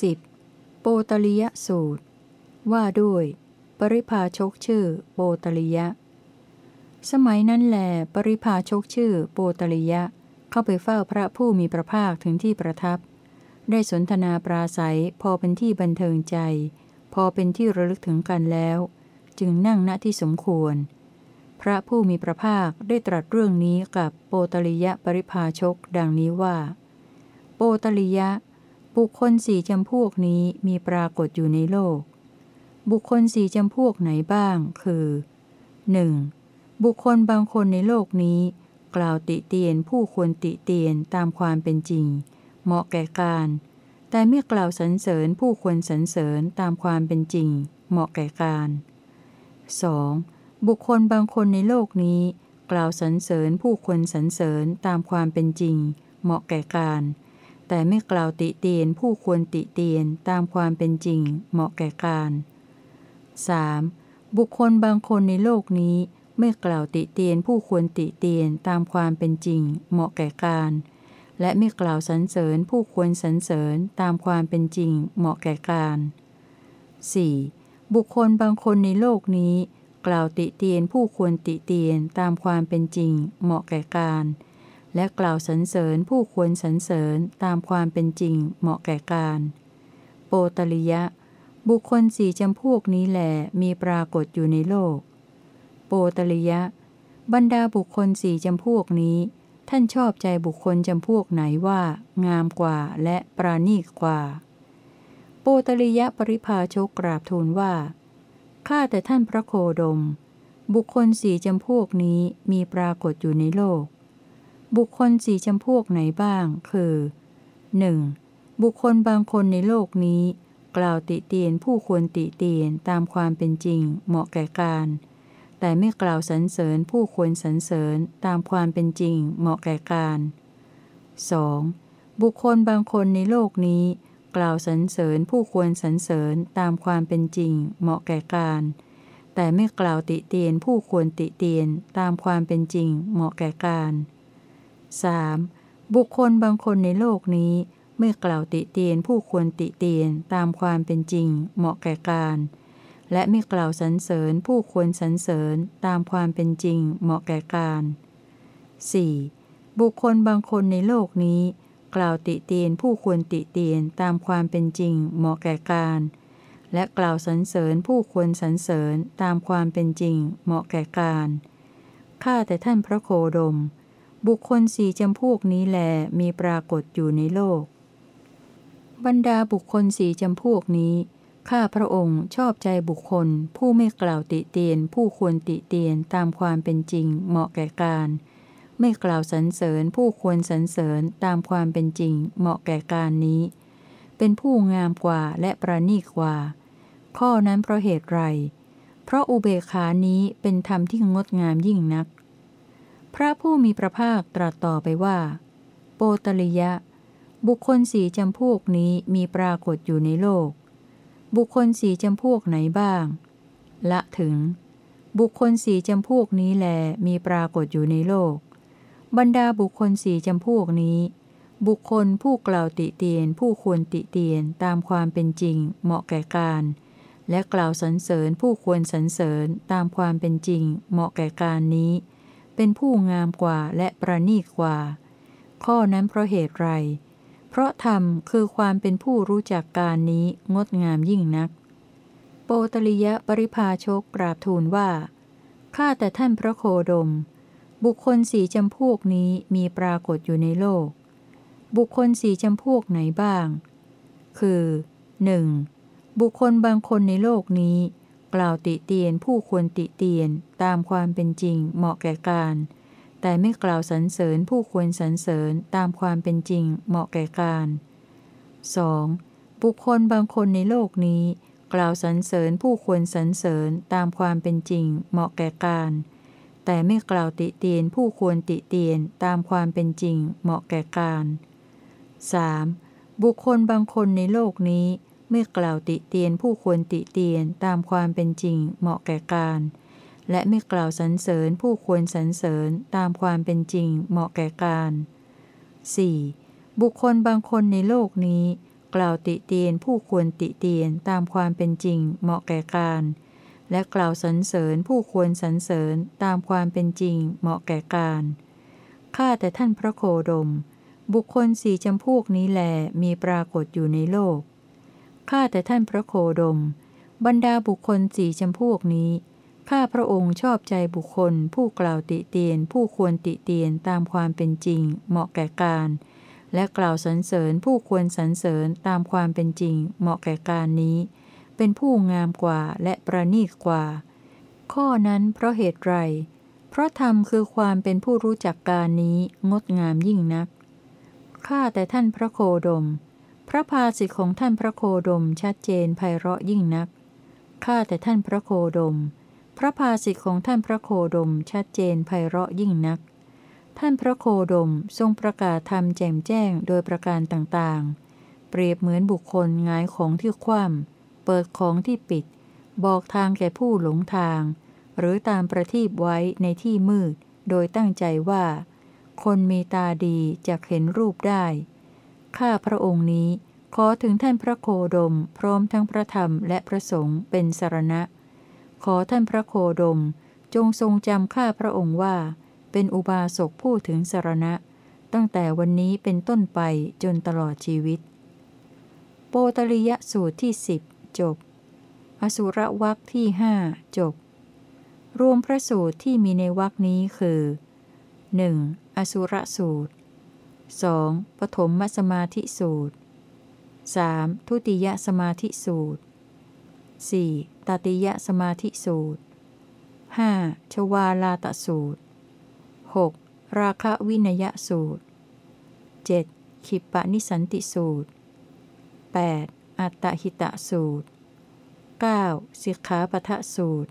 10. โปตลิยสูตร ว่าด้วย ปริพาชกชื่อโปตลิยะ สมัยนั้นแหลปริพาชกชื่อโปตลิยะ เข้าไปเฝ้าพระผู้มีพระภาคถึงที่ประทับ ได้สนทนาปราศัยพอเป็นที่บันเทิงใจ พอเป็นที่ระลึกถึงกันแล้ว จึงนั่งณที่สมควร พระผู้มีพระภาคได้ตรัสเรื่องนี้กับโปตลิยะปริพาชกดังนี้ว่า โปตลิยะ บุคคลสี่จำพวกนี้มีปรากฏอยู่ในโลก บุคคลสี่จำพวกไหนบ้าง คือ 1. บุคคลบางคนในโลกนี้ กล่าวติเตียนผู้ควรติเตียนตามความเป็นจริง เหมาะแก่การ แต่ไม่กล่าวสรรเสริญผู้ควรสรรเสริญตามความเป็นจริง เหมาะแก่การ 2. บุคคลบางคนในโลกนี้ กล่าวสรรเสริญผู้ควรสรรเสริญตามความเป็นจริง เหมาะแก่การ แต่ไม่กล่าวติเตียนผู้ควรติเตียนตามความเป็นจริงเหมาะแก่การ 3. บุคคลบางคนในโลกนี้ไม่กล่าวติเตียนผู้ควรติเตียนตามความเป็นจริงเหมาะแก่การ และไม่กล่าวสรรเสริญผู้ควรสรรเสริญตามความเป็นจริงเหมาะแก่การ 4. บุคคลบางคนในโลกนี้ กล่าวติเตียนผู้ควรติเตียนตามความเป็นจริงเหมาะแก่การ และ และกล่าวสรรเสริญผู้ควรสรรเสริญตามความเป็นจริงเหมาะแก่การ โปตลิยะ บุคคลสี่จำพวกนี้แหลมีปรากฏอยู่ในโลก โปตลิยะ บรรดาบุคคลสี่จำพวกนี้ ท่านชอบใจบุคคลจำพวกไหนว่า งามกว่าและปราณีกว่า โปตลิยะปริภาชกกราบทูลว่าข้าแต่ท่านพระโคดม บุคคลสี่จำพวกนี้มีปรากฏอยู่ในโลก บุคคลสี่จำพวกไหนบ้าง คือ 1. บุคคลบางคนในโลกนี้ กล่าวติเตียนผู้ควรติเตียนตามความเป็นจริง เหมาะแก่การ แต่ไม่กล่าวสรรเสริญผู้ควรสรรเสริญตามความเป็นจริง เหมาะแก่การ 2. บุคคลบางคนในโลกนี้ กล่าวสรรเสริญผู้ควรสรรเสริญตามความเป็นจริง เหมาะแก่การ แต่ไม่กล่าวติเตียนผู้ควรติเตียนตามความเป็นจริง เหมาะแก่การ 3. บุคคลบางคนในโลกนี้ไม่กล่าวติเตียนผู้ควรติเตียนตามความเป็นจริงเหมาะแก่การ และไม่กล่าวสรรเสริญผู้ควรสรรเสริญตามความเป็นจริงเหมาะแก่การ 4. บุคคลบางคนในโลกนี้ กล่าวติเตียนผู้ควรติเตียนตามความเป็นจริงเหมาะแก่การ และกล่าวสรรเสริญผู้ควรสรรเสริญตามความเป็นจริงเหมาะแก่การข้าแต่ท่านพระโคดม บุคคลสี่จำพวกนี้แลมีปรากฏอยู่ในโลก บรรดาบุคคลสี่จำพวกนี้ ข้าพระองค์ชอบใจบุคคล ผู้ไม่กล่าวติเตียน ผู้ควรติเตียนตามความเป็นจริง เหมาะแก่การ ไม่กล่าวสรรเสริญ ผู้ควรสรรเสริญตามความเป็นจริง เหมาะแก่การนี้ เป็นผู้งามกว่าและประณีกว่า ข้อนั้นเพราะเหตุไร เพราะอุเบกขานี้เป็นธรรมที่งดงามยิ่งนัก พระผู้มีพระภาคตรัสต่อไปว่า โปตลิยะ บุคคลสี่จำพวกนี้มีปรากฏอยู่ในโลก บุคคลสี่จำพวกไหนบ้าง ละถึง บุคคลสี่จำพวกนี้แลมีปรากฏอยู่ในโลก บรรดาบุคคลสี่จำพวกนี้ บุคคลผู้กล่าวติเตียน ผู้ควรติเตียนตามความเป็นจริง เหมาะแก่การและกล่าวสรรเสริญผู้ควรสรรเสริญตามความเป็นจริง เหมาะแก่การนี้ เป็นผู้งามกว่าและประณีกกว่า ข้อนั้นเพราะเหตุไร เพราะธรรมคือความเป็นผู้รู้จักการนี้งดงามยิ่งนัก โปตลิยะปริภาชกกราบทูลว่า ข้าแต่ท่านพระโคดม บุคคลสี่จำพวกนี้มีปรากฏอยู่ในโลก บุคคลสี่จำพวกไหนบ้าง คือ 1. บุคคลบางคนในโลกนี้ กล่าวติเตียนผู้ควรติเตียนตามความเป็นจริงเหมาะแก่การ แต่ไม่กล่าวสรรเสริญผู้ควรสรรเสริญตามความเป็นจริงเหมาะแก่การ 2. บุคคลบางคนในโลกนี้ กล่าวสรรเสริญผู้ควรสรรเสริญตามความเป็นจริงเหมาะแก่การ แต่ไม่กล่าวติเตียนผู้ควรติเตียนตามความเป็นจริงเหมาะแก่การ 3. บุคคลบางคนในโลกนี้ ไม่กล่าวติเตียนผู้ควรติเตียนตามความเป็นจริงเหมาะแก่การ และไม่กล่าวสรรเสริญผู้ควรสรรเสริญตามความเป็นจริงเหมาะแก่การ 4. บุคคลบางคนในโลกนี้ กล่าวติเตียนผู้ควรติเตียนตามความเป็นจริงเหมาะแก่การ และกล่าวสรรเสริญผู้ควรสรรเสริญตามความเป็นจริงเหมาะแก่การข้าแต่ท่านพระโคดม บุคคลสี่จำพวกนี้แลมีปรากฏอยู่ในโลก ข้าแต่ท่านพระโคดม บรรดาบุคคลสี่จำพวกนี้ ข้าพระองค์ชอบใจบุคคล ผู้กล่าวติเตียน ผู้ควรติเตียนตามความเป็นจริง เหมาะแก่การ และกล่าวสรรเสริญผู้ควรสรรเสริญตามความเป็นจริง เหมาะแก่การนี้ เป็นผู้งามกว่าและประณีตกว่า ข้อนั้นเพราะเหตุไร เพราะธรรมคือความเป็นผู้รู้จักการนี้งดงามยิ่งนัก ข้าแต่ท่านพระโคดม พระภาสิทธิของท่านพระโคดมชัดเจนไพเราะยิ่งนัก ข้าแต่ท่านพระโคดม พระภาสิทธิของท่านพระโคดมชัดเจนไพเราะยิ่งนัก ท่านพระโคดมทรงประกาศธรรมแจ่มแจ้งโดยประการต่างๆ เปรียบเหมือนบุคคลงายของที่คว่ำเปิดของที่ปิด บอกทางแก่ผู้หลงทาง หรือตามประทีปไว้ในที่มืด โดยตั้งใจว่า คนมีตาดีจะเห็นรูปได้ ข้าพระองค์นี้ ขอถึงท่านพระโคดม พร้อมทั้งพระธรรมและพระสงฆ์เป็นสารณะ ขอท่านพระโคดม จงทรงจำข้าพระองค์ว่า เป็นอุบาสกผู้ถึงสารณะ ตั้งแต่วันนี้เป็นต้นไปจนตลอดชีวิต โปตริยสูตรที่สิบจบ อสุรวักที่ห้าจบ รวมพระสูตรที่มีในวักนี้คือ 1. อสุรสูตร 2. ปฐมสมาธิสูตร 3. ทุติยสมาธิสูตร 4. ตติยสมาธิสูตร 5. ชวาลาตสูตร 6. ราคะวินยสูตร 7. ขิปปนิสันติสูตร 8. อัตตหิตะสูตร 9. สิกขาปทะสูตร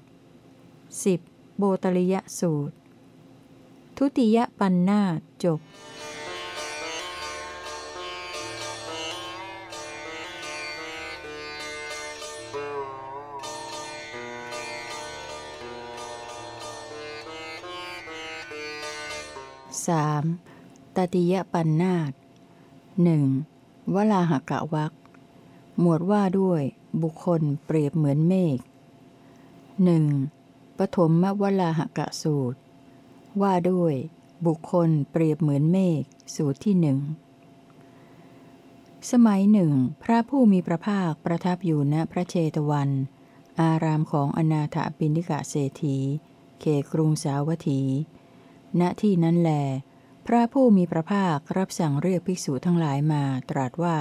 10. โบตริยสูตร ทุติยปันนาจบ 3. ตติยปันนาตหนึ่งวลาหกะวักหมวดว่าด้วยบุคคลเปรียบเหมือนเมฆหนึ่งปฐมมวลาหกะสูตร ว่าด้วยบุคคลเปรียบเหมือนเมฆสูตรที่หนึ่งสมัยหนึ่ง พระผู้มีพระภาคประทับอยู่ณพระเชตวัน อารามของอนาถปิณิกะเศรษฐีเขกรุงสาวัตถี ณที่นั้นแล พระผู้มีพระภาครับสั่งเรียกภิกษุทั้งหลายมาตรัสว่า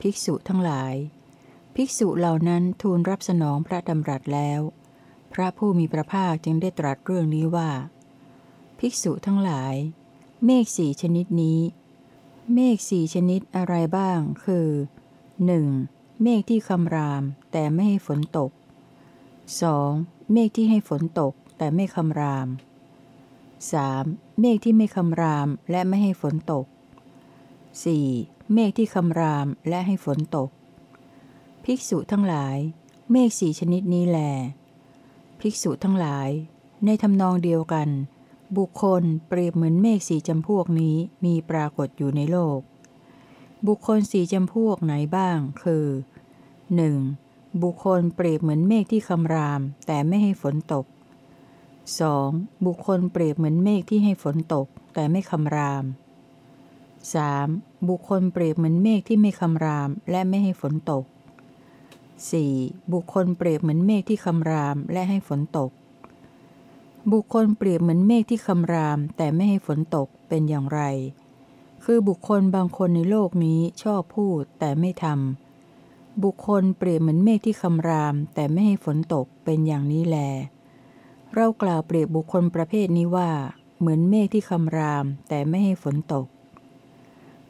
ภิกษุทั้งหลาย ภิกษุเหล่านั้นทูลรับสนองพระดำรัสแล้ว พระผู้มีพระภาคจึงได้ตรัสเรื่องนี้ว่า ภิกษุทั้งหลาย เมฆสี่ชนิดนี้ เมฆสี่ชนิดอะไรบ้าง คือ 1. เมฆที่คำราม แต่ไม่ให้ฝนตก 2. เมฆที่ให้ฝนตกแต่ไม่คำราม 3. เมฆที่ไม่คำรามและไม่ให้ฝนตก 4. เมฆที่คำรามและให้ฝนตก ภิกษุทั้งหลาย เมฆสี่ชนิดนี้แล ภิกษุทั้งหลาย ในทำนองเดียวกัน บุคคลเปรียบเหมือนเมฆสี่จำพวกนี้มีปรากฏอยู่ในโลก บุคคลสี่จำพวกไหนบ้าง คือ 1. บุคคลเปรียบเหมือนเมฆที่คำรามแต่ไม่ให้ฝนตก 2. บุคคลเปรียบเหมือนเมฆที่ให้ฝนตก แต่ไม่คำราม 3. บุคคลเปรียบเหมือนเมฆที่ไม่คำราม และไม่ให้ฝนตก 4. บุคคลเปรียบเหมือนเมฆที่คำรามและให้ฝนตก บุคคลเปรียบเหมือนเมฆที่คำราม แต่ไม่ให้ฝนตกเป็นอย่างไร คือบุคคลบางคนในโลกนี้ชอบพูดแต่ไม่ทำบุคคลเปรียบเหมือนเมฆที่คำราม แต่ไม่ให้ฝนตกเป็นอย่างนี้แล เรากล่าวเปรียบบุคคลประเภทนี้ว่า เหมือนเมฆที่คำรามแต่ไม่ให้ฝนตก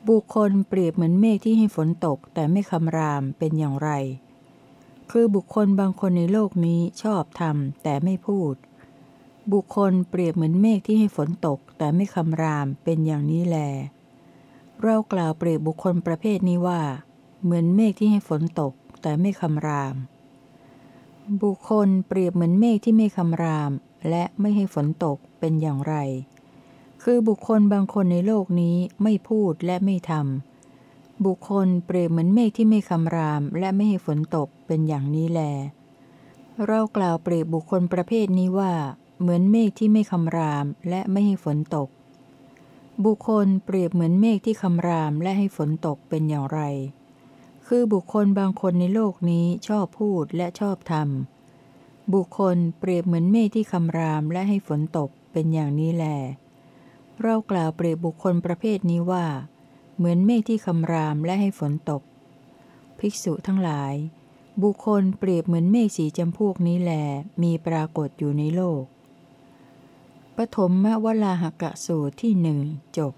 บุคคลเปรียบเหมือนเมฆที่ให้ฝนตกแต่ไม่คำรามเป็นอย่างไร คือบุคคลบางคนในโลกนี้ชอบทำแต่ไม่พูด บุคคลเปรียบเหมือนเมฆที่ให้ฝนตกแต่ไม่คำรามเป็นอย่างนี้แล เรากล่าวเปรียบบุคคลประเภทนี้ว่า เหมือนเมฆที่ให้ฝนตกแต่ไม่คำราม บุคคลเปรียบเหมือนเมฆที่ไม่คำราม และไม่ให้ฝนตกเป็นอย่างไร คือบุคคลบางคนในโลกนี้ไม่พูดและไม่ทำบุคคลเปรียบเหมือนเมฆที่ไม่คำราม และไม่ให้ฝนตกเป็นอย่างนี้แล เรากล่าวเปรียบบุคคลประเภทนี้ว่า เหมือนเมฆที่ไม่คำรามและไม่ให้ฝนตก บุคคลเปรียบเหมือนเมฆที่คำรามและให้ฝนตกเป็นอย่างไร คือบุคคลบางคนในโลกนี้ชอบพูดและชอบทำบุคคลเปรียบเหมือนเมฆที่คำรามและให้ฝนตกเป็นอย่างนี้แล เรากล่าวเปรียบบุคคลประเภทนี้ว่า เหมือนเมฆที่คำรามและให้ฝนตก ภิกษุทั้งหลาย บุคคลเปรียบเหมือนเมฆสีจำพวกนี้แลมีปรากฏอยู่ในโลกปฐมมวลาหกะสูตรที่หนึ่งจบ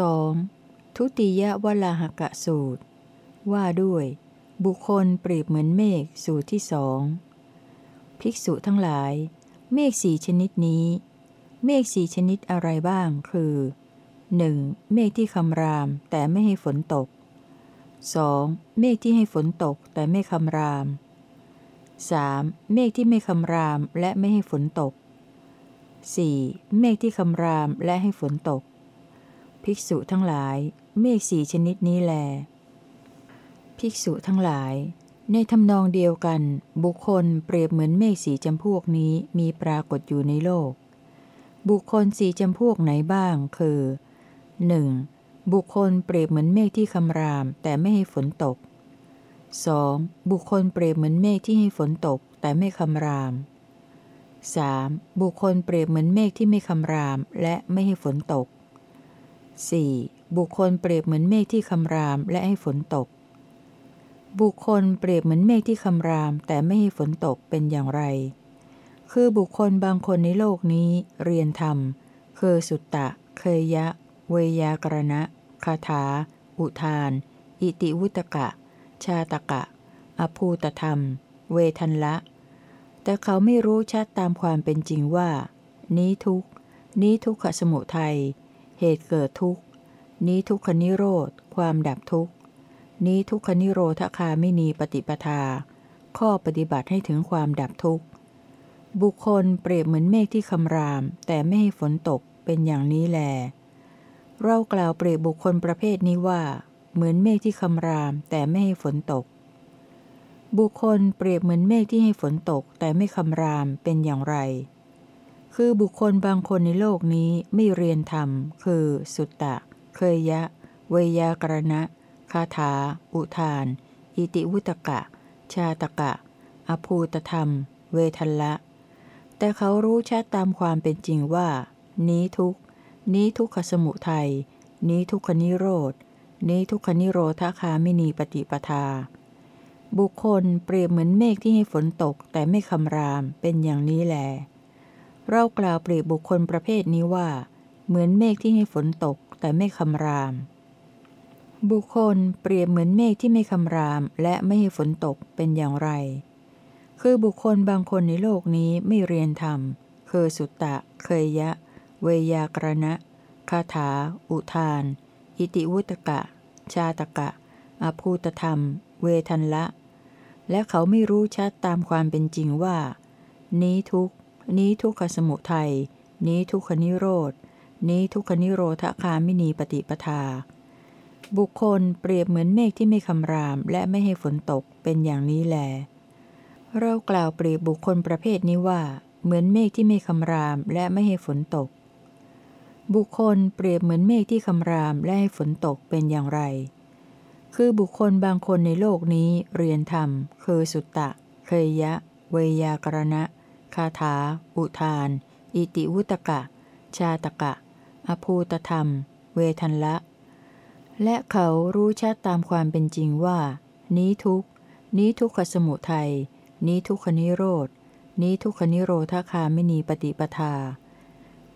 2. ทุติยวลาหกะสูตร ว่าด้วย บุคคลเปรียบเหมือนเมฆสูตรที่สองภิกษุทั้งหลาย เมฆสี่ชนิดนี้ เมฆสี่ชนิดอะไรบ้าง คือ 1. เมฆที่คำรามแต่ไม่ให้ฝนตก 2. เมฆที่ให้ฝนตกแต่ไม่คำราม 3. เมฆที่ไม่คำรามและไม่ให้ฝนตก 4. เมฆที่คำรามและให้ฝนตก ภิกษุทั้งหลาย เมฆสีชนิดนี้แล ภิกษุทั้งหลาย ในทำนองเดียวกัน บุคคลเปรียบเหมือนเมฆสีจำพวกนี้มีปรากฏอยู่ในโลก บุคคลสีจำพวกไหนบ้าง คือ 1. บุคคลเปรียบเหมือนเมฆที่คำรามแต่ไม่ให้ฝนตก 2. บุคคลเปรียบเหมือนเมฆที่ให้ฝนตกแต่ไม่คำราม 3. บุคคลเปรียบเหมือนเมฆที่ไม่คำรามและไม่ให้ฝนตก 4. บุคคลเปรียบเหมือนเมฆที่คำรามและให้ฝนตก บุคคลเปรียบเหมือนเมฆที่คำรามแต่ไม่ให้ฝนตกเป็นอย่างไร คือบุคคลบางคนในโลกนี้ เรียนธรรม คือสุตตะ เคยยะ เวยากรณะ คาถา อุทาน อิติวุตกะ ชาตกะ อภูตธรรม เวทันละ แต่เขาไม่รู้ชัดตามความเป็นจริงว่า นี้ทุกนี้ทุกขสมุทัย เหตุเกิดทุกข์ นี้ทุกขนิโรธ ความดับทุกข์ นี้ทุกขนิโรธคาไม่มีปฏิปทา ข้อปฏิบัติให้ถึงความดับทุกข์ บุคคลเปรียบเหมือนเมฆที่คำราม แต่ไม่ให้ฝนตกเป็นอย่างนี้แล เรากล่าวเปรียบบุคคลประเภทนี้ว่า เหมือนเมฆที่คำราม แต่ไม่ให้ฝนตก บุคคลเปรียบเหมือนเมฆที่ให้ฝนตกแต่ไม่คำรามเป็นอย่างไร คือบุคคลบางคนในโลกนี้ไม่เรียนธรรม คือ สุตตะ เคยยะ เวยากรณะ คาถา อุทาน อิติวุตกะ ชาตกะ อภูตธรรม เวทัละแต่เขารู้ชัดตามความเป็นจริงว่า นี้ทุกนี้ทุกขสมุทัย นี้ทุกขนิโรธ นี้ทุกขนิโรธคาไม่นีปฏิปทา บุคคลเปรียบเหมือนเมฆที่ให้ฝนตกแต่ไม่คำรามเป็นอย่างนี้แหละ เรากล่าวเปรียบบุคคลประเภทนี้ว่า เหมือนเมฆที่ให้ฝนตก แต่ไม่คำราม บุคคลเปรียบเหมือนเมฆที่ไม่คำราม และไม่ให้ฝนตกเป็นอย่างไร คือบุคคลบางคนในโลกนี้ไม่เรียนธรรม คือสุตตะ เคยยะ เวยากรณะคาถา อุทาน อิติวุตกะ ชาตกะ อภูตธรรม เวทันละ และเขาไม่รู้ชัดตามความเป็นจริงว่า นี้ทุก นี้ทุกขสมุทัย นี้ทุกขนิโรธ นี้ทุกขนิโรธคามินีปฏิปทา บุคคลเปรียบเหมือนเมฆที่ไม่คำราม และไม่ให้ฝนตกเป็นอย่างนี้แล เรากล่าวเปรียบบุคคลประเภทนี้ว่า เหมือนเมฆที่ไม่คำราม และไม่ให้ฝนตก บุคคลเปรียบเหมือนเมฆที่คำรามและให้ฝนตกเป็นอย่างไร คือบุคคลบางคนในโลกนี้เรียนธรรม คือสุตตะ เคยยะ เวยากรณะ คาถา อุทาน อิติวุตกะ ชาตกะ อภูตธรรม เวทันละ และเขารู้ชัดตามความเป็นจริงว่า นี้ทุกนี้ทุกขสมุทัย นี้ทุกขนิโรธ นี้ทุกขนิโรธาคาไม่มีปฏิปทา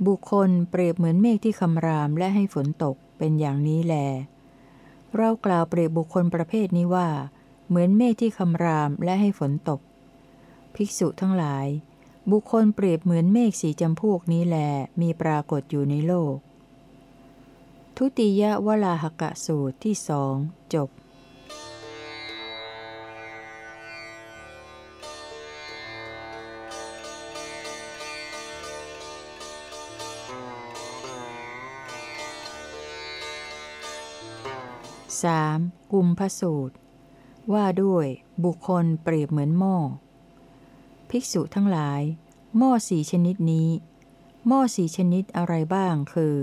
บุคคลเปรียบเหมือนเมฆที่คำรามและให้ฝนตกเป็นอย่างนี้แล เรากล่าวเปรียบบุคคลประเภทนี้ว่า เหมือนเมฆที่คำรามและให้ฝนตก ภิกษุทั้งหลาย บุคคลเปรียบเหมือนเมฆสีจำพวกนี้แหลมีปรากฏอยู่ในโลก ทุติยวลาหกะสูตรที่สองจบสามกุมพสูตร ว่าด้วยบุคคลเปรียบเหมือนหม้อ ภิกษุทั้งหลาย หม้อสี่ชนิดนี้ หม้อสี่ชนิดอะไรบ้างคือ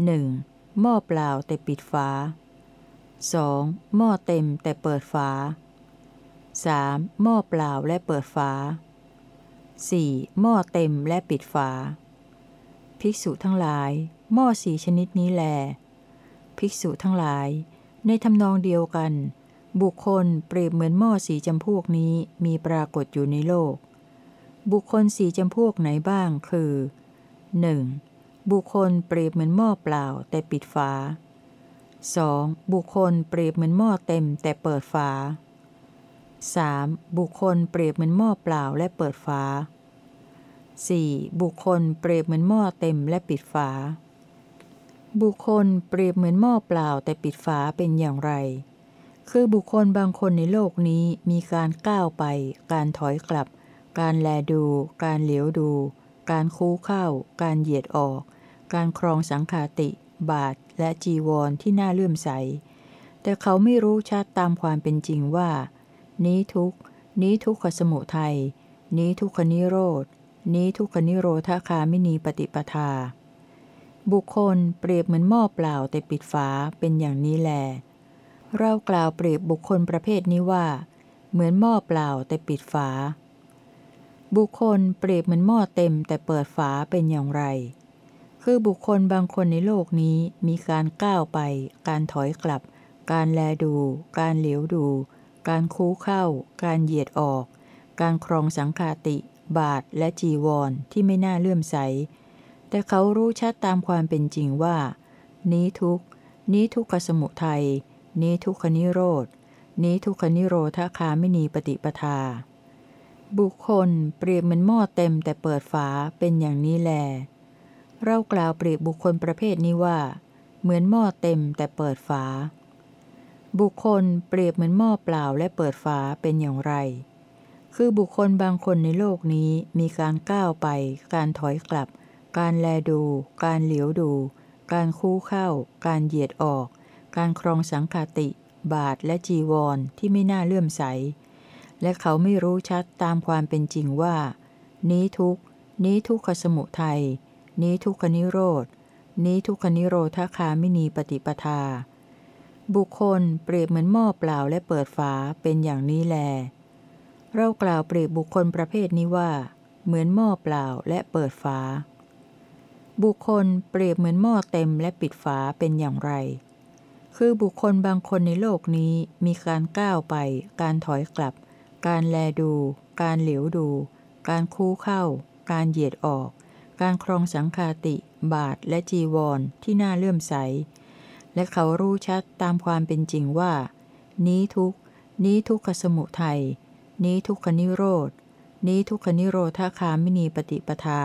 1. หม้อเปล่าแต่ปิดฝา 2. หม้อเต็มแต่เปิดฝา 3. หม้อเปล่าและเปิดฝา 4. หม้อเต็มและปิดฝา ภิกษุทั้งหลาย หม้อสี่ชนิดนี้แล ภิกษุทั้งหลาย ในทำนองเดียวกัน บุคคลเปรียบเหมือนหม้อสีจำพวกนี้มีปรากฏอยู่ในโลก บุคคลสีจำพวกไหนบ้างคือ 1. บุคคลเปรียบเหมือนหม้อเปล่าแต่ปิดฝา 2. บุคคลเปรียบเหมือนหม้อเต็มแต่เปิดฝา 3. บุคคลเปรียบเหมือนหม้อเปล่าและเปิดฝา 4. บุคคลเปรียบเหมือนหม้อเต็มและปิดฝา บุคคลเปรียบเหมือนหม้อเปล่าแต่ปิดฝาเป็นอย่างไร คือบุคคลบางคนในโลกนี้มีการก้าวไป การถอยกลับ การแลดู การเหลียวดู การคูเข้า การเหยียดออก การครองสังขาติ บาทและจีวรที่น่าเลื่อมใส แต่เขาไม่รู้ชัดตามความเป็นจริงว่า นี้ทุกนี้ทุกขสมุทัย นี้ทุกขนิโรธ นี้ทุกขนิโรธาคาไม่นีปฏิปทา บุคคลเปรียบเหมือนหม้อเปล่าแต่ปิดฝาเป็นอย่างนี้แหละ เรากล่าวเปรียบบุคคลประเภทนี้ว่า เหมือนหม้อเปล่าแต่ปิดฝา บุคคลเปรียบเหมือนหม้อเต็มแต่เปิดฝาเป็นอย่างไร คือบุคคลบางคนในโลกนี้มีการก้าวไป การถอยกลับ การแลดู การเหลียวดู การคูเข้า การเหยียดออก การครองสังขาติ บาทและจีวรที่ไม่น่าเลื่อมใส แต่เขารู้ชัดตามความเป็นจริงว่า นี้ทุกนี้ทุกขสมุทัย นี้ทุกขนิโรธ นี้ทุกขนิโรธาคาไม่นีปฏิปทา บุคคลเปรียบเหมือนหม้อเต็มแต่เปิดฝาเป็นอย่างนี้แล เรากล่าวเปรียบบุคคลประเภทนี้ว่า เหมือนหม้อเต็มแต่เปิดฝา บุคคลเปรียบเหมือนหม้อเปล่าและเปิดฝาเป็นอย่างไร คือบุคคลบางคนในโลกนี้มีการก้าวไป การถอยกลับ การแลดู การเหลียวดู การคู่เข้า การเหยียดออก การครองสังคาติ บาทและจีวรที่ไม่น่าเลื่อมใส และเขาไม่รู้ชัดตามความเป็นจริงว่า นี้ทุกนี้ทุกขสมุทัย นี้ทุกขนิโรธ นี้ทุกขนิโรธาคาไม่นีปฏิปทา บุคคลเปรียบเหมือนหม้อเปล่าและเปิดฝาเป็นอย่างนี้แล เรากล่าวเปรียบบุคคลประเภทนี้ว่า เหมือนหม้อเปล่าและเปิดฝาบุคคลเปรียบเหมือนหม้อเต็มและปิดฝาเป็นอย่างไร คือบุคคลบางคนในโลกนี้มีการก้าวไป การถอยกลับ การแลดู การเหลียวดู การคู่เข้า การเหยียดออก การครองสังคาติ บาทและจีวรที่น่าเลื่อมใส และเขารู้ชัดตามความเป็นจริงว่า นี้ทุกนี้ทุกขสมุทัย นี้ทุกขนิโรธ นี้ทุกขนิโรธาคาไม่นีปฏิปทา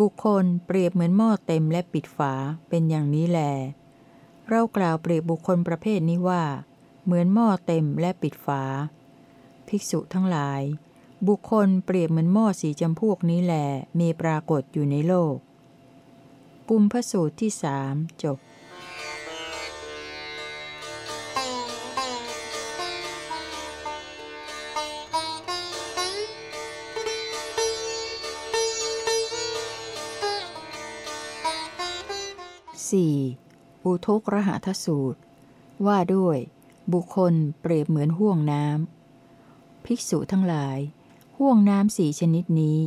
บุคคลเปรียบเหมือนหม้อเต็มและปิดฝาเป็นอย่างนี้แล เรากล่าวเปรียบบุคคลประเภทนี้ว่า เหมือนหม้อเต็มและปิดฝา ภิกษุทั้งหลาย บุคคลเปรียบเหมือนหม้อสีจำพวกนี้แหลมีปรากฏอยู่ในโลก กุมพสูตรที่สามจบ 4. อุทกรหทสูตร ว่าด้วย บุคคลเปรียบเหมือนห่วงน้ำภิกษุทั้งหลาย ห่วงน้ำสี่ชนิดนี้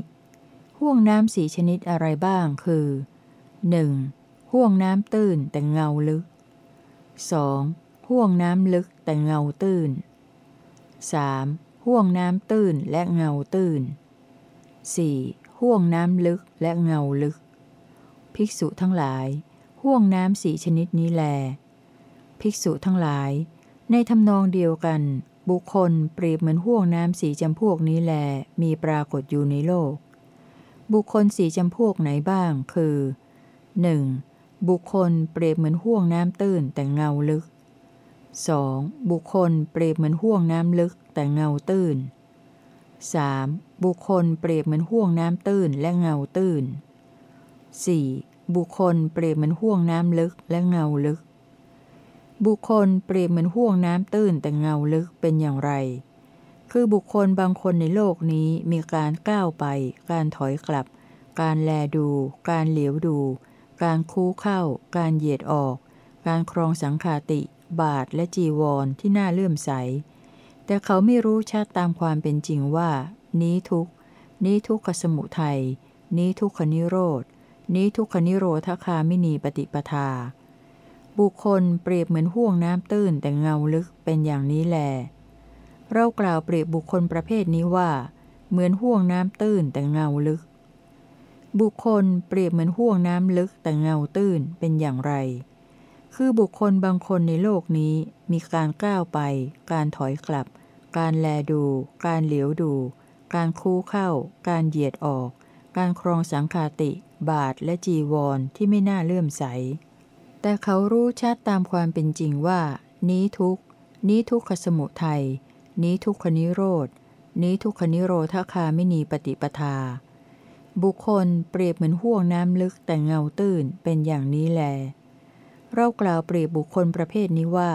ห่วงน้ำสี่ชนิดอะไรบ้างคือ 1. ห่วงน้ำตื้นแต่เงาลึก 2. ห่วงน้ำลึกแต่เงาตื้น 3. ห่วงน้ำตื้นและเงาตื้น 4. ห่วงน้ำลึกและเงาลึก ภิกษุทั้งหลาย ห่วงน้ำสีชนิดนี้แล ภิกษุทั้งหลาย ในทำนองเดียวกัน บุคคลเปรียบเหมือนห่วงน้ำสีจำพวกนี้แล มีปรากฏอยู่ในโลก บุคคลสีจำพวกไหนบ้าง คือ 1. บุคคลเปรียบเหมือนห่วงน้ำตื้นแต่เงาลึก 2. บุคคลเปรียบเหมือนห่วงน้ำลึกแต่เงาตื้น 3. บุคคลเปรียบเหมือนห่วงน้ำตื้นและเงาตื้น 4. บุคคลเปรียบเหมือนห่วงน้ำลึกและเงาลึก บุคคลเปรียบเหมือนห่วงน้ำตื้นแต่เงาลึกเป็นอย่างไร คือบุคคลบางคนในโลกนี้มีการก้าวไป การถอยกลับ การแลดู การเหลียวดู การคูเข้า การเหยียดออก การครองสังขาติ บาทและจีวรที่น่าเลื่อมใส แต่เขาไม่รู้ชัดตามความเป็นจริงว่า นี้ทุกนี้ทุกขสมุทัยนี้ทุกขนิโรธ นี้ทุกขนิโรธคามินีปฏิปทา บุคคลเปรียบเหมือนห่วงน้ำตื้นแต่เงาลึกเป็นอย่างนี้แล เรากล่าวเปรียบบุคคลประเภทนี้ว่า เหมือนห่วงน้ำตื้นแต่เงาลึก บุคคลเปรียบเหมือนห่วงน้ำลึกแต่เงาตื้นเป็นอย่างไร คือบุคคลบางคนในโลกนี้มีการก้าวไป การถอยกลับ การแลดู การเหลียวดู การคู่เข้า การเหยียดออกการครองสังคาติ บาทและจีวรที่ไม่น่าเลื่อมใส แต่เขารู้ชัดตามความเป็นจริงว่า นี้ทุกนี้ทุกขสมุทัย นี้ทุกขนิโรธ นี้ทุกขนิโรธคาไม่นีปฏิปทา บุคคลเปรียบเหมือนห่วงน้ำลึกแต่เงาตื้นเป็นอย่างนี้แล เรากล่าวเปรียบบุคคลประเภทนี้ว่า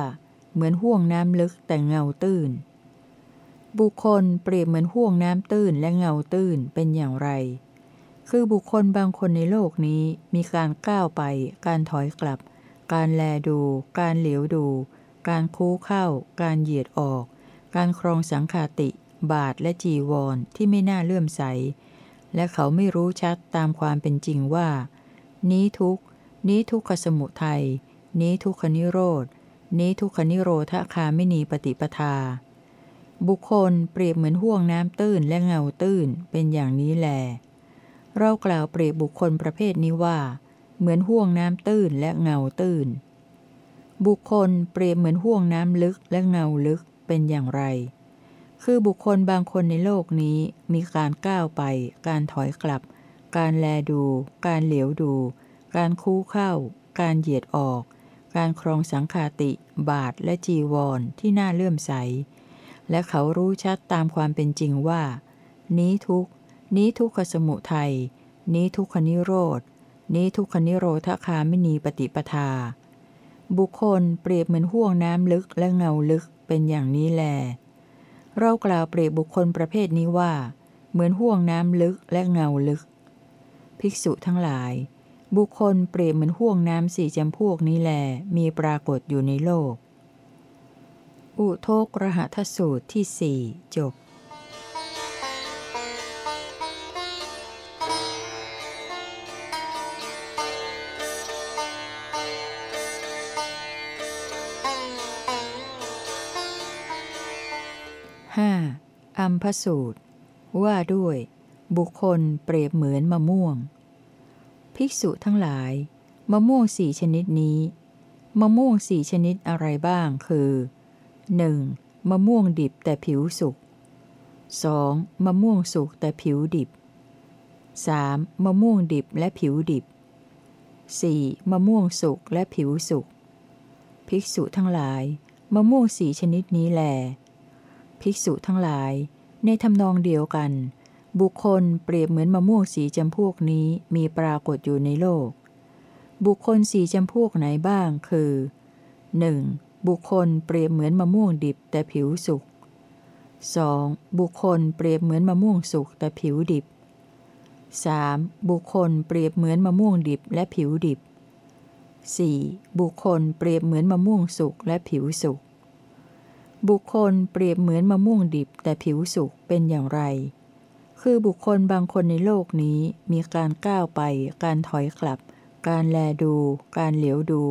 เหมือนห่วงน้ำลึกแต่เงาตื้น บุคคลเปรียบเหมือนห่วงน้ำตื้นและเงาตื้นเป็นอย่างไร คือบุคคลบางคนในโลกนี้มีการก้าวไป การถอยกลับ การแลดู การเหลียวดู การคูเข้า การเหยียดออก การครองสังขาติ บาทและจีวรที่ไม่น่าเลื่อมใส และเขาไม่รู้ชัดตามความเป็นจริงว่า นี้ทุกนี้ทุกขสมุทัย นี้ทุกขนิโรธ นี้ทุกขนิโรธคาไม่นีปฏิปทา บุคคลเปรียบเหมือนห่วงน้ำตื้นและเงาตื้นเป็นอย่างนี้แล เรากล่าวเปรียบบุคคลประเภทนี้ว่า เหมือนห่วงน้ำตื้นและเงาตื้น บุคคลเปรียบเหมือนห่วงน้ำลึกและเงาลึกเป็นอย่างไร คือบุคคลบางคนในโลกนี้มีการก้าวไป การถอยกลับ การแลดู การเหลียวดู การคู่เข้า การเหยียดออก การครองสังขาติ บาทและจีวรที่น่าเลื่อมใส และเขารู้ชัดตามความเป็นจริงว่า นี้ทุก นี้ทุกขสมุทัย นี้ทุกขนิโรธ นี้ทุกขนิโรธคาไม่นีปฏิปทา บุคคลเปรียบเหมือนห่วงน้ำลึกและเงาลึกเป็นอย่างนี้แล เรากล่าวเปรียบบุคคลประเภทนี้ว่า เหมือนห่วงน้ำลึกและเงาลึก ภิกษุทั้งหลาย บุคคลเปรียบเหมือนห่วงน้ำสี่จำพวกนี้แล มีปรากฏอยู่ในโลก อุโทกรหัทสูตรที่สี่จบ มพสูตร ว่าด้วย บุคคลเปรียบเหมือนมะม่วง ภิกษุทั้งหลาย มะม่วงสี่ชนิดนี้ มะม่วงสี่ชนิดอะไรบ้างคือ 1. มะม่วงดิบแต่ผิวสุก 2. มะม่วงสุกแต่ผิวดิบ 3. มะม่วงดิบและผิวดิบ 4. มะม่วงสุกและผิวสุก ภิกษุทั้งหลาย มะม่วงสี่ชนิดนี้แล ภิกษุทั้งหลาย ในทำนองเดียวกัน บุคคลเปรียบเหมือนมะม่วงสีจำพวกนี้มีปรากฏอยู่ในโลก บุคคลสีจำพวกไหนบ้างคือ 1. บุคคลเปรียบเหมือนมะม่วงดิบแต่ผิวสุก 2. บุคคลเปรียบเหมือนมะม่วงสุกแต่ผิวดิบ 3. บุคคลเปรียบเหมือนมะม่วงดิบและผิวดิบ 4. บุคคลเปรียบเหมือนมะม่วงสุกและผิวสุก บุคคลเปรียบเหมือนมะม่วงดิบแต่ผิวสุกเป็นอย่างไร คือบุคคลบางคนในโลกนี้มีการก้าวไป การถอยกลับ การแลดู การเหลียวดู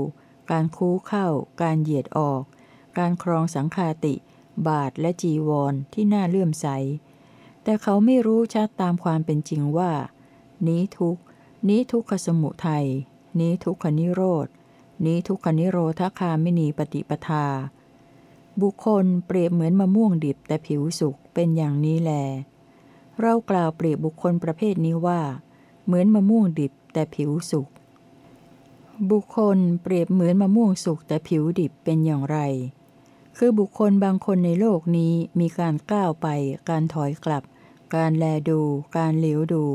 การคูเข้า การเหยียดออก การครองสังคาติ บาทและจีวรที่น่าเลื่อมใส แต่เขาไม่รู้ชัดตามความเป็นจริงว่า นี้ทุกนี้ทุกขสมุทัยนี้ทุกขนิโรธนี้ทุกขนิโรธคาไม่นีปฏิปทา บุคคลเปรียบเหมือนมะม่วงดิบแต่ผิวสุกเป็นอย่างนี้แล เรากล่าวเปรียบบุคคลประเภทนี้ว่า เหมือนมะม่วงดิบแต่ผิวสุก บุคคลเปรียบเหมือนมะม่วงสุกแต่ผิวดิบเป็นอย่างไร คือบุคคลบางคนในโลกนี้มีการก้าวไป การถอยกลับ การแลดู การเหลียวดู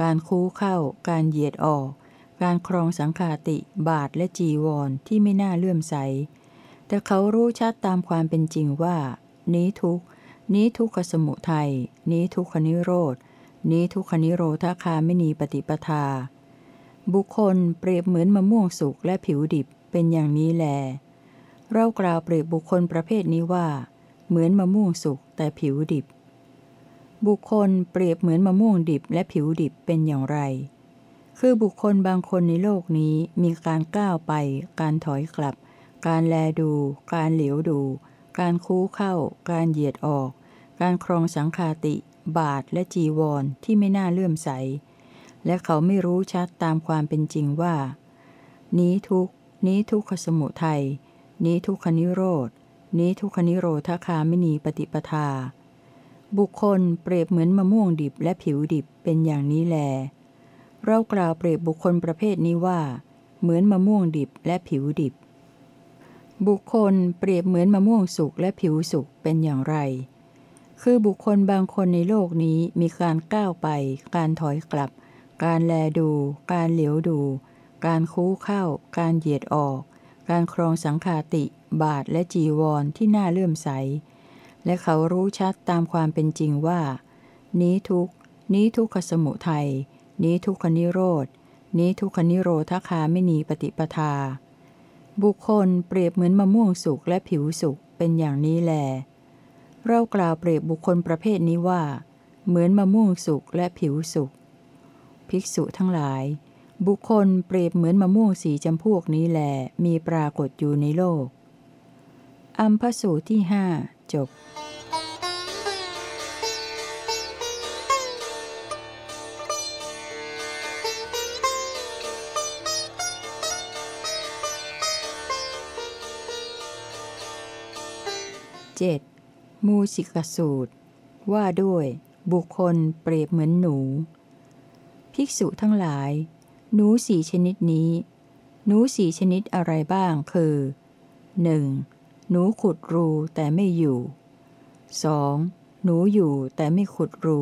การคูเข้า การเหยียดออก การครองสังคาติ บาทและจีวรที่ไม่น่าเลื่อมใส แต่เขารู้ชัดตามความเป็นจริงว่า นี้ทุกนี้ทุกขสมุทัย นี้ทุกขนิโรธ นี้ทุกขนิโรธาคาไม่นีปฏิปทา บุคคลเปรียบเหมือนมะม่วงสุกและผิวดิบเป็นอย่างนี้แล เรากล่าวเปรียบบุคคลประเภทนี้ว่า เหมือนมะม่วงสุกแต่ผิวดิบ บุคคลเปรียบเหมือนมะม่วงดิบและผิวดิบเป็นอย่างไร คือบุคคลบางคนในโลกนี้มีการก้าวไป การถอยกลับ การแลดู การเหลียวดู การคู้เข้า การเหยียดออก การครองสังคาติ บาทและจีวรที่ไม่น่าเลื่อมใส และเขาไม่รู้ชัดตามความเป็นจริงว่า นี้ทุกนี้ทุกขสมุทัย นี้ทุกขนิโรธ นี้ทุกขนิโรธคาไม่นีปฏิปทา บุคคลเปรียบเหมือนมะม่วงดิบและผิวดิบเป็นอย่างนี้แล เรากล่าวเปรียบบุคคลประเภทนี้ว่า เหมือนมะม่วงดิบและผิวดิบ บุคคลเปรียบเหมือนมะม่วงสุกและผิวสุกเป็นอย่างไร คือบุคคลบางคนในโลกนี้มีการก้าวไป การถอยกลับ การแลดู การเหลียวดู การคู้เข้า การเหยียดออก การครองสังคาติ บาทและจีวรที่น่าเลื่อมใส และเขารู้ชัดตามความเป็นจริงว่า นี้ทุกนี้ทุกขสมุทัย นี้ทุกขนิโรธนี้ทุกขนิโรธคาไม่นีปฏิปทา บุคคลเปรียบเหมือนมะม่วงสุกและผิวสุกเป็นอย่างนี้แล เรากล่าวเปรียบบุคคลประเภทนี้ว่า เหมือนมะม่วงสุกและผิวสุก ภิกษุทั้งหลาย บุคคลเปรียบเหมือนมะม่วงสีจำพวกนี้แลมีปรากฏอยู่ในโลก อัมพสูตรที่ห้าจบ 7. มูสิกสูตร ว่าด้วย บุคคลเปรียบเหมือนหนู ภิกษุทั้งหลาย หนูสี่ชนิดนี้ หนูสี่ชนิดอะไรบ้างคือ 1. หนูขุดรูแต่ไม่อยู่ 2. หนูอยู่แต่ไม่ขุดรู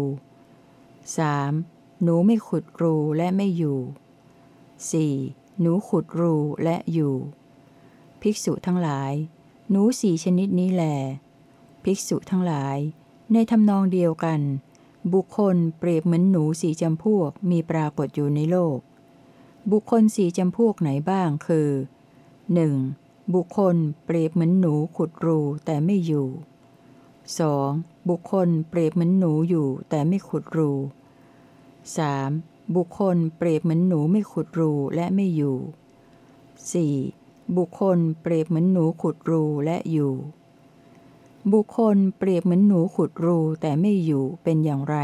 3. หนูไม่ขุดรูและไม่อยู่ 4. หนูขุดรูและอยู่ ภิกษุทั้งหลาย หนูสี่ชนิดนี้แหล ภิกษุทั้งหลาย ในทำนองเดียวกัน บุคคลเปรียบเหมือนหนูสี่จำพวกมีปรากฏอยู่ในโลก บุคคลสี่จำพวกไหนบ้างคือ 1. บุคคลเปรียบเหมือนหนูขุดรูแต่ไม่อยู่ 2. บุคคลเปรียบเหมือนหนูอยู่แต่ไม่ขุดรู 3. บุคคลเปรียบเหมือนหนูไม่ขุดรูและไม่อยู่ 4. บุคคลเปรียบเหมือนหนูขุดรูและอยู่ บุคคลเปรียบเหมือนหนูขุดรูแต่ไม่อยู่เป็นอย่างไร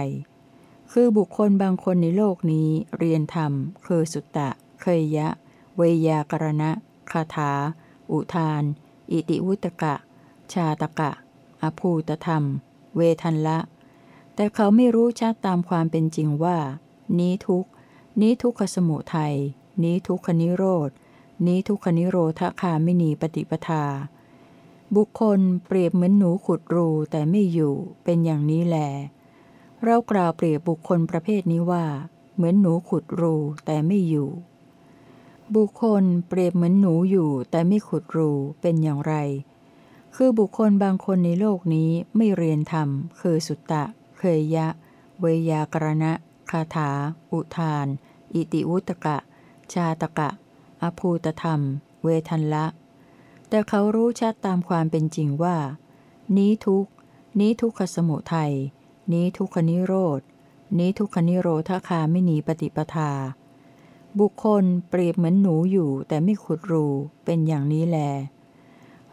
คือบุคคลบางคนในโลกนี้เรียนธรรม คือสุตตะ เคยยะ เวยากรณะ คาถา อุทาน อิติวุตกะ ชาตกะ อภูตธรรม เวทันละ แต่เขาไม่รู้ชัดตามความเป็นจริงว่า นี้ทุกนี้ทุกขสมุทัย นี้ทุกขนิโรธนี้ทุกขนิโรธคาไม่นีปฏิปทา บุคคลเปรียบเหมือนหนูขุดรูแต่ไม่อยู่เป็นอย่างนี้แล เรากล่าวเปรียบบุคคลประเภทนี้ว่า เหมือนหนูขุดรูแต่ไม่อยู่ บุคคลเปรียบเหมือนหนูอยู่แต่ไม่ขุดรูเป็นอย่างไร คือบุคคลบางคนในโลกนี้ไม่เรียนธรรม คือสุตตะ เคยยะ เวยากรณะ คาถา อุทาน อิติวุตกะ ชาตกะ อภูตธรรม เวทันละ แต่เขารู้ชัดตามความเป็นจริงว่า นี้ทุกนี้ทุกขสมุทัย นี้ทุกขนิโรธ นี้ทุกขนิโรธคาไม่หนีปฏิปทา บุคคลเปรียบเหมือนหนูอยู่แต่ไม่ขุดรู เป็นอย่างนี้แล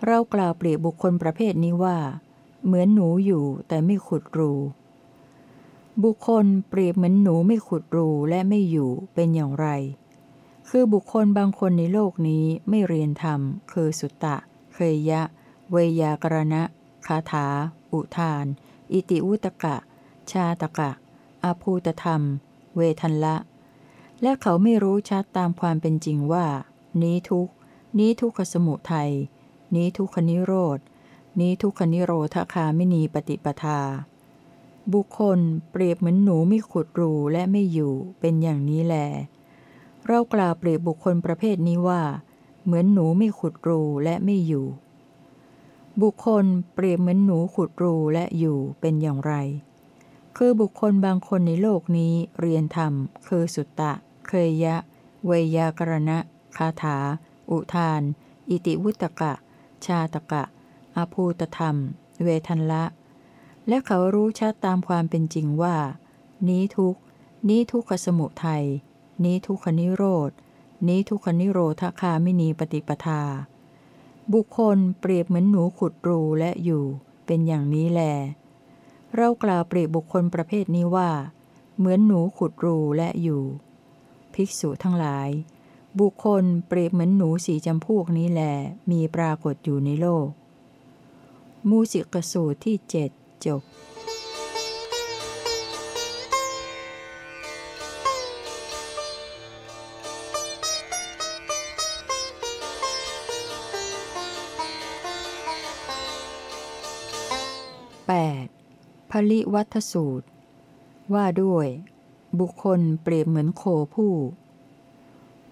เรากล่าวเปรียบบุคคลประเภทนี้ว่า เหมือนหนูอยู่แต่ไม่ขุดรู บุคคลเปรียบเหมือนหนูไม่ขุดรูและไม่อยู่เป็นอย่างไร คือบุคคลบางคนในโลกนี้ไม่เรียนธรรม คือสุตตะ เคยยะ เวยากรณะ คาถา อุทาน อิติวุตกะ ชาตกะ อภูตธรรม เวทันละ และเขาไม่รู้ชัดตามความเป็นจริงว่า นี้ทุกนี้ทุกขสมุทัย นี้ทุกขนิโรธ นี้ทุกขนิโรธคาไม่นีปฏิปทา บุคคลเปรียบเหมือนหนูไม่ขุดรูและไม่อยู่ เป็นอย่างนี้แล เรากล่าวเปรียบบุคคลประเภทนี้ว่า เหมือนหนูไม่ขุดรูและไม่อยู่ บุคคลเปรียบเหมือนหนูขุดรูและอยู่เป็นอย่างไร คือบุคคลบางคนในโลกนี้เรียนธรรม คือสุตตะ เคยยะ เวยากรณะ คาถา อุทาน อิติวุตกะ ชาตกะ อภูตธรรม เวทันละ และเขารู้ชัดตามความเป็นจริงว่า นี้ทุกนี้ทุกขสมุทัย นี้ทุกขนิโรธ นี้ทุกขนิโรธคามินีปฏิปทา บุคคลเปรียบเหมือนหนูขุดรูและอยู่ เป็นอย่างนี้แล เรากล่าวเปรียบบุคคลประเภทนี้ว่า เหมือนหนูขุดรูและอยู่ ภิกษุทั้งหลาย บุคคลเปรียบเหมือนหนูสีจำพวกนี้แล มีปรากฏอยู่ในโลก มูสิกสูตรที่เจ็ดจบ ลิวัทสูตร ว่าด้วย บุคคลเปรียบเหมือนโคผู้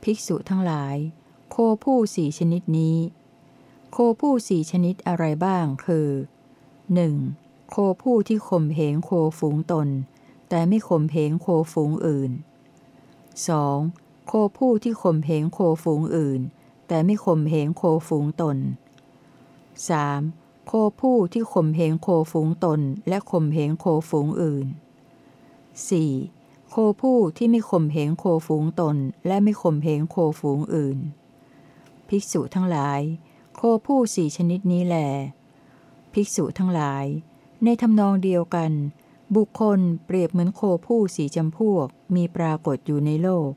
ภิกษุทั้งหลาย โคผู้สี่ชนิดนี้ โคผู้สี่ชนิดอะไรบ้างคือ 1. โคผู้ที่ข่มเหงโคฝูงตน แต่ไม่ข่มเหงโคฝูงอื่น 2. โคผู้ที่ข่มเหงโคฝูงอื่น แต่ไม่ข่มเหงโคฝูงตน 3. โคผู้ที่ข่มเหงโคฝูงตนและข่มเหงโคฝูงอื่น 4. โคผู้ที่ไม่ข่มเหงโคฝูงตน และไม่ข่มเหงโคฝูงอื่น ภิกษุทั้งหลาย โคผู้สี่ชนิดนี้แหลภิกษุทั้งหลาย ในทำนองเดียวกัน บุคคลเปรียบเหมือนโคผู้สีจำพวกมีปรากฏอยู่ในโลก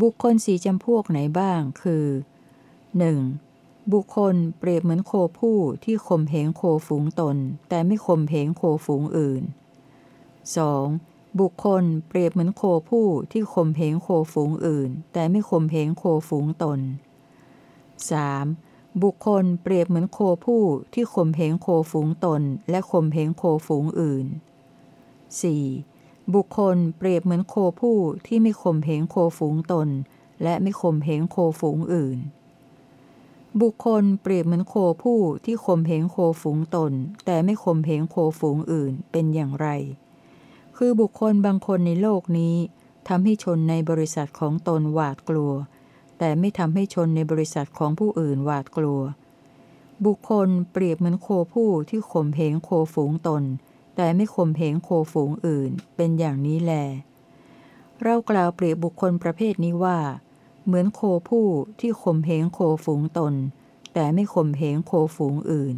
บุคคลสีจำพวกไหนบ้างคือ 1. บุคคลเปรียบเหมือนโคผู้ที่ข่มเหงโคฝูงตน แต่ไม่ข่มเหงโคฝูงอื่น 2. บุคคลเปรียบเหมือนโคผู้ที่ข่มเหงโคฝูงอื่น แต่ไม่ข่มเหงโคฝูงตน 3. บุคคลเปรียบเหมือนโคผู้ที่ข่มเหงโคฝูงตน และข่มเหงโคฝูงอื่น 4. บุคคลเปรียบเหมือนโคผู้ที่ไม่ข่มเหงโคฝูงตน และไม่ข่มเหงโคฝูงอื่น บุคคลเปรียบเหมือนโคผู้ที่ข่มเหงโคฝูงตน แต่ไม่ข่มเหงโคฝูงอื่นเป็นอย่างไร คือบุคคลบางคนในโลกนี้ทำให้ชนในบริษัทของตนหวาดกลัว แต่ไม่ทำให้ชนในบริษัทของผู้อื่นหวาดกลัว บุคคลเปรียบเหมือนโคผู้ที่ข่มเหงโคฝูงตน แต่ไม่ข่มเหงโคฝูงอื่นเป็นอย่างนี้แล เรากล่าวเปรียบบุคคลประเภทนี้ว่า เหมือนโคผู้ที่ข่มเหงโคฝูงตน แต่ไม่ข่มเหงโคฝูงอื่น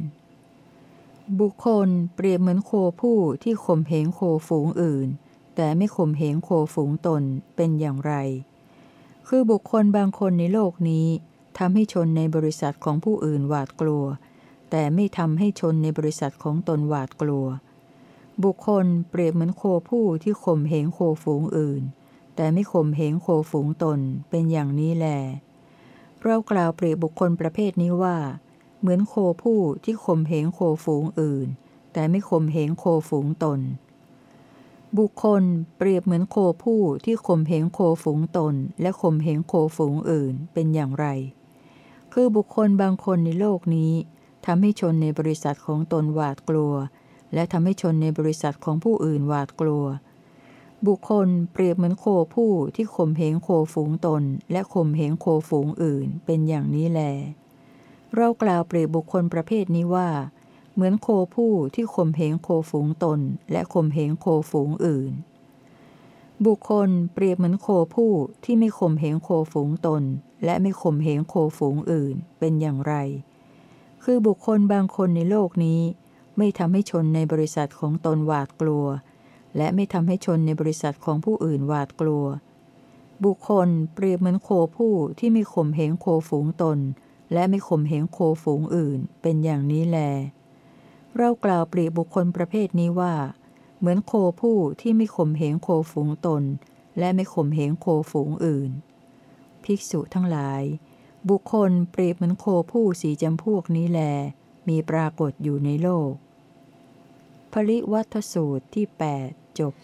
บุคคลเปรียบเหมือนโคผู้ที่ข่มเหงโคฝูงอื่น แต่ไม่ข่มเหงโคฝูงตนเป็นอย่างไร คือบุคคลบางคนในโลกนี้ทำให้ชนในบริษัทของผู้อื่นหวาดกลัว แต่ไม่ทำให้ชนในบริษัทของตนหวาดกลัว บุคคลเปรียบเหมือนโคผู้ที่ข่มเหงโคฝูงอื่น แต่ไม่ข่มเหงโคฝูงตนเป็นอย่างนี้แล เรากล่าวเปรียบบุคคลประเภทนี้ว่า เหมือนโคผู้ที่ข่มเหงโคฝูงอื่น แต่ไม่ข่มเหงโคฝูงตน บุคคลเปรียบเหมือนโคผู้ที่ข่มเหงโคฝูงตน และข่มเหงโคฝูงอื่นเป็นอย่างไร คือบุคคลบางคนในโลกนี้ทำให้ชนในบริษัทของตนหวาดกลัว และทำให้ชนในบริษัทของผู้อื่นหวาดกลัว บุคคลเปรียบเหมือนโคผู้ที่ข่มเหงโคฝูงตน และข่มเหงโคฝูงอื่น เป็นอย่างนี้แล เรากล่าวเปรียบบุคคลประเภทนี้ว่า เหมือนโคผู้ที่ข่มเหงโคฝูงตน และข่มเหงโคฝูงอื่น บุคคลเปรียบเหมือนโคผู้ที่ไม่ข่มเหงโคฝูงตน และไม่ข่มเหงโคฝูงอื่น เป็นอย่างไร คือบุคคลบางคนในโลกนี้ ไม่ทำให้ชนในบริษัทของตนหวาดกลัว และไม่ทำให้ชนในบริษัทของผู้อื่นหวาดกลัว บุคคลเปรียบเหมือนโคผู้ที่ไม่ข่มเหงโคฝูงตน และไม่ข่มเหงโคฝูงอื่น เป็นอย่างนี้แล เรากล่าวเปรียบบุคคลประเภทนี้ว่า เหมือนโคผู้ที่ไม่ข่มเหงโคฝูงตน และไม่ข่มเหงโคฝูงอื่น ภิกษุทั้งหลาย บุคคลเปรียบเหมือนโคผู้สีจำพวกนี้แล มีปรากฏอยู่ในโลกผลิวัทสูตรที่ 8 จบ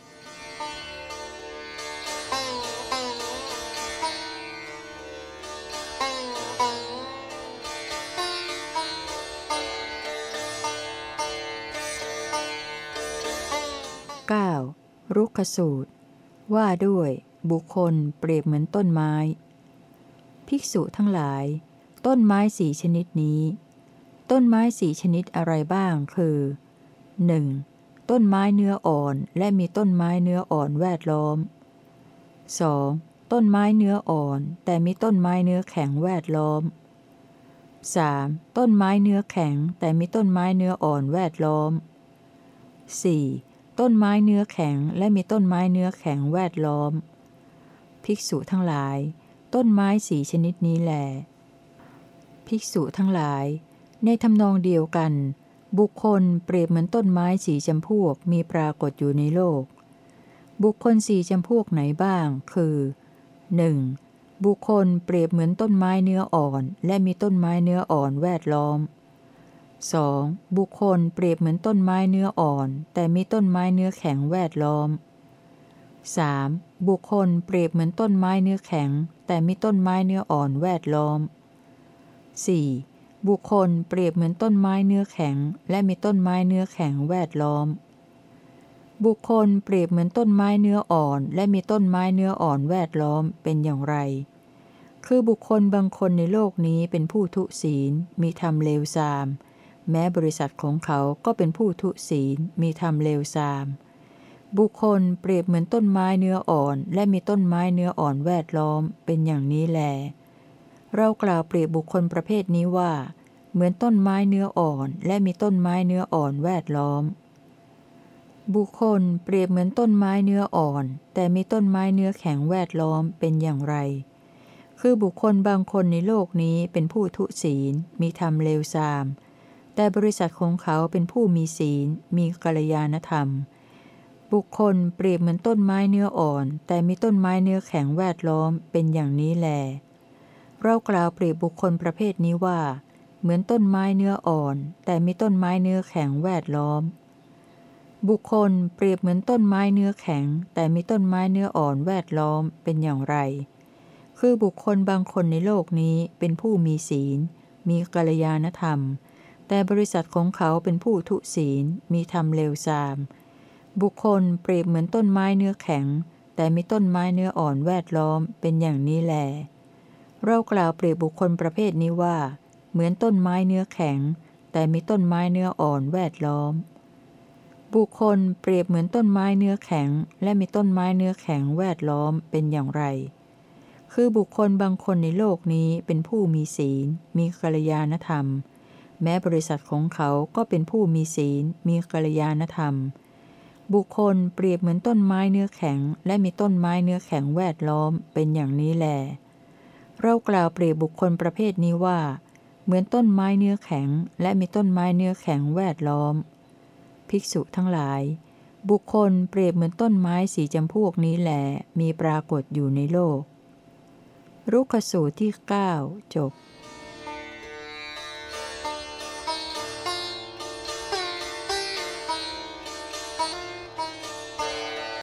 9. รุกขสูตร ว่าด้วยบุคคลเปรียบเหมือนต้นไม้ ภิกษุทั้งหลาย ต้นไม้สี่ชนิดนี้ ต้นไม้สี่ชนิดอะไรบ้างคือ 1. ต้นไม้เนื้ออ่อนและมีต้นไม้เนื้ออ่อนแวดล้อม 2. ต้นไม้เนื้ออ่อน แต่มีต้นไม้เนื้อแข็งแวดล้อม 3. ต้นไม้เนื้อแข็ง แต่มีต้นไม้เนื้ออ่อนแวดล้อม 4. ต้นไม้เนื้อแข็งและมีต้นไม้เนื้อแข็งแวดล้อม ภิกษุทั้งหลาย ต้นไม้สีชนิดนี้แหล ภิกษุทั้งหลาย ในทำนองเดียวกัน บุคคลเปรียบเหมือนต้นไม้สีจำพวกมีปรากฏอยู่ในโลก บุคคลสี่จำพวกไหนบ้าง คือ 1. บุคคลเปรียบเหมือนต้นไม้เนื้ออ่อน และมีต้นไม้เนื้ออ่อนแวดล้อม 2. บุคคลเปรียบเหมือนต้นไม้เนื้ออ่อน แต่มีต้นไม้เนื้อแข็งแวดล้อม 3. บุคคลเปรียบเหมือนต้นไม้เนื้อแข็ง แต่มีต้นไม้เนื้ออ่อนแวดล้อม 4. บุคคลเปรียบเหมือนต้นไม้เนื้อแข็ง และมีต้นไม้เนื้อแข็งแวดล้อม บุคคลเปรียบเหมือนต้นไม้เนื้ออ่อน และมีต้นไม้เนื้ออ่อนแวดล้อมเป็นอย่างไร คือบุคคลบางคนในโลกนี้เป็นผู้ทุศีล มีธรรมเลวทราม แม้บริษัทของเขาก็เป็นผู้ทุศีล มีธรรมเลวทราม บุคคลเปรียบเหมือนต้นไม้เนื้ออ่อน และมีต้นไม้เนื้ออ่อนแวดล้อมเป็นอย่างนี้แล เรากล่าวเปรียบบุคคลประเภทนี้ว่า เหมือนต้นไม้เนื้ออ่อนและมีต้นไม้เนื้ออ่อนแวดล้อม บุคคลเปรียบเหมือนต้นไม้เนื้ออ่อน แต่มีต้นไม้เนื้อแข็งแวดล้อมเป็นอย่างไร คือบุคคลบางคนในโลกนี้เป็นผู้ทุศีล มีธรรมเลวทราม แต่บริษัทของเขาเป็นผู้มีศีล มีกัลยาณธรรม บุคคลเปรียบเหมือนต้นไม้เนื้ออ่อน แต่มีต้นไม้เนื้อแข็งแวดล้อมเป็นอย่างนี้แล เรากล่าวเปรียบบุคคลประเภทนี้ว่า เหมือนต้นไม้เนื้ออ่อน แต่มีต้นไม้เนื้อแข็งแวดล้อม บุคคลเปรียบเหมือนต้นไม้เนื้อแข็ง แต่มีต้นไม้เนื้ออ่อนแวดล้อมเป็นอย่างไร คือบุคคลบางคนในโลกนี้เป็นผู้มีศีล มีกัลยาณธรรม แต่บริษัทของเขาเป็นผู้ทุศีล มีธรรมเลวทราม บุคคลเปรียบเหมือนต้นไม้เนื้อแข็ง แต่มีต้นไม้เนื้ออ่อนแวดล้อมเป็นอย่างนี้แหละ เรากล่าวเปรียบบุคคลประเภทนี้ว่า เหมือนต้นไม้เนื้อแข็ง แต่มีต้นไม้เนื้ออ่อนแวดล้อม บุคคลเปรียบเหมือนต้นไม้เนื้อแข็ง และมีต้นไม้เนื้อแข็งแวดล้อมเป็นอย่างไร คือบุคคลบางคนในโลกนี้เป็นผู้มีศีล มีกัลยาณธรรม แม้บริษัทของเขาก็เป็นผู้มีศีล มีกัลยาณธรรม บุคคลเปรียบเหมือนต้นไม้เนื้อแข็ง และมีต้นไม้เนื้อแข็งแวดล้อมเป็นอย่างนี้แหละ เรากล่าวเปรียบบุคคลประเภทนี้ว่า เหมือนต้นไม้เนื้อแข็ง และมีต้นไม้เนื้อแข็งแวดล้อม ภิกษุทั้งหลาย บุคคลเปรียบเหมือนต้นไม้สีจำพวกนี้แหลมีปรากฏอยู่ในโลก รุกขสูตรที่ 9 จบ